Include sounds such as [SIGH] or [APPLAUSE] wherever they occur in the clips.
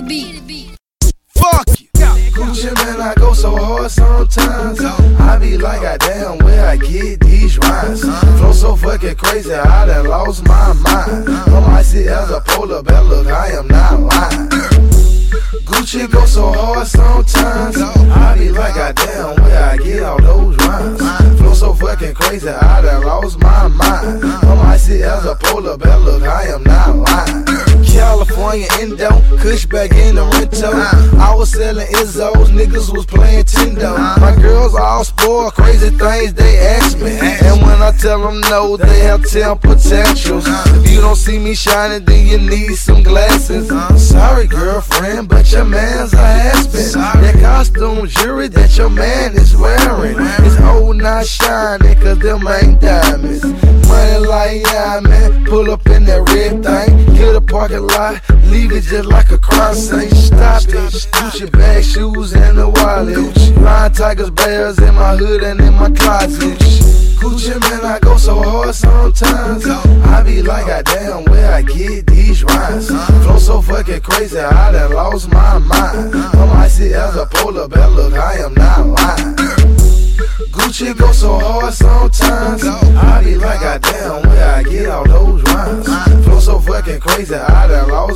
Fuck you. Gucci Mane, I go so hard sometimes. I be like, I damn where I get these rhymes. Flow so fucking crazy, I done lost my mind. I'm icy as a polar bear, look, I am not lying. Gucci go so hard sometimes. I be like, I damn where I get all those rhymes. Flow so fucking crazy, I done lost my mind. I'm icy as a polar bear, Kush back in the rental. I was selling Izzos, niggas was playing Tindo. My girls all spoiled, crazy things they ask me. And when I tell them no, they have 10 potentials. If you don't see me shining, then you need some glasses. Sorry, girlfriend, but your man's a has-been. That costume jewelry that your man is wearing is old, not shining, cause them ain't diamonds. Money like yeah, man, pull up in that red thing, get a parking lot, leave it just like a cross. Ain't stop it. Gucci bag, shoes, and a wallet. Lion tigers, bears in my hood and in my closet. Gucci Mane, I go so hard sometimes. I be like, I damn where I get these rhymes. Flow so fucking crazy, I done lost my mind. I'm icy as a polar bear, look, I am not lying. Gucci go so hard sometimes. I be like, I damn where I get all those rhymes. Flow so fucking crazy, I done lost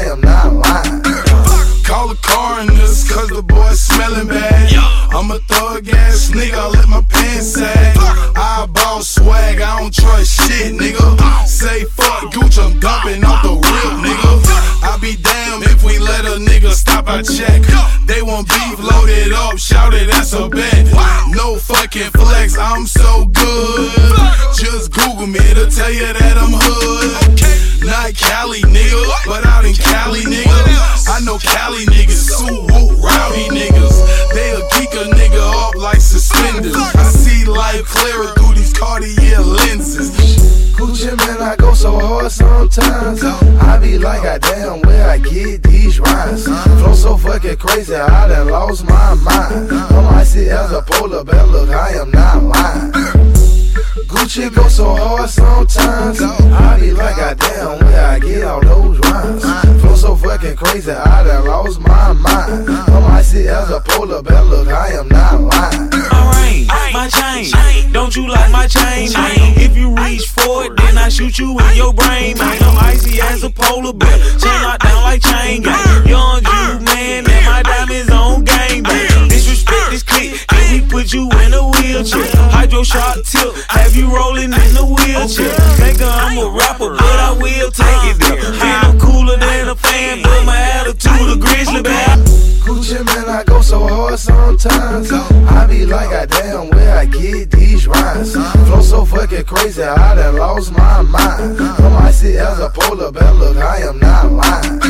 I am not lying. [COUGHS] Call the coroners, cause the boy smelling bad. I'm a thug ass nigga, I let my pants sag. I ball swag, I don't trust shit, nigga. Say fuck Gucci, I'm dumping off the real nigga. I be damned if we let a nigga stop our check. They want beef loaded up, shout it, that's a bet. No fucking flex, I'm so good. Just Google me, it'll tell you that I'm hood. Know Cali niggas, Sue Woo, rowdy niggas. They'll geek a nigga up like suspenders. I see life clearer through these Cartier lenses. Gucci Mane, I go so hard sometimes. I be like, I damn where I get these rhymes. Flow so fucking crazy, I done lost my mind. I'm icy as a polar bear, look, I am not lying. Gucci go so hard sometimes. I be like, I damn where I get all those rhymes. Flow so fucking crazy, I done lost my mind. I'm icy as a polar bear, look, I am not lying. Alright, my chain. Don't you like my chain? If you reach for it, then I shoot you in your brain, man. I'm icy as a polar bear. Chain locked down like chain gang. Young you, man, and my diamonds on game, man. Disrespect this clique, and we put you in a wheelchair. Hydro shot tilt, have you rolling in the wheelchair. Think I'm a rapper, but I will take it there. I'm cooler a but my attitude a grizzly bear. Gucci Mane, I go so hard sometimes. I be like, I damn where I get these rhymes. Flow so fucking crazy, I done lost my mind. I'm icy as a polar bear, look, I am not lying.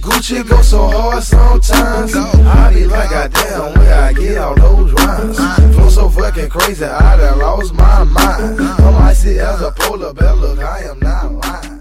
Gucci go so hard sometimes. I be like, I damn where I get all those rhymes. Flow so fucking crazy, I done lost my mind. I'm icy as a polar bear, look, I am not lying.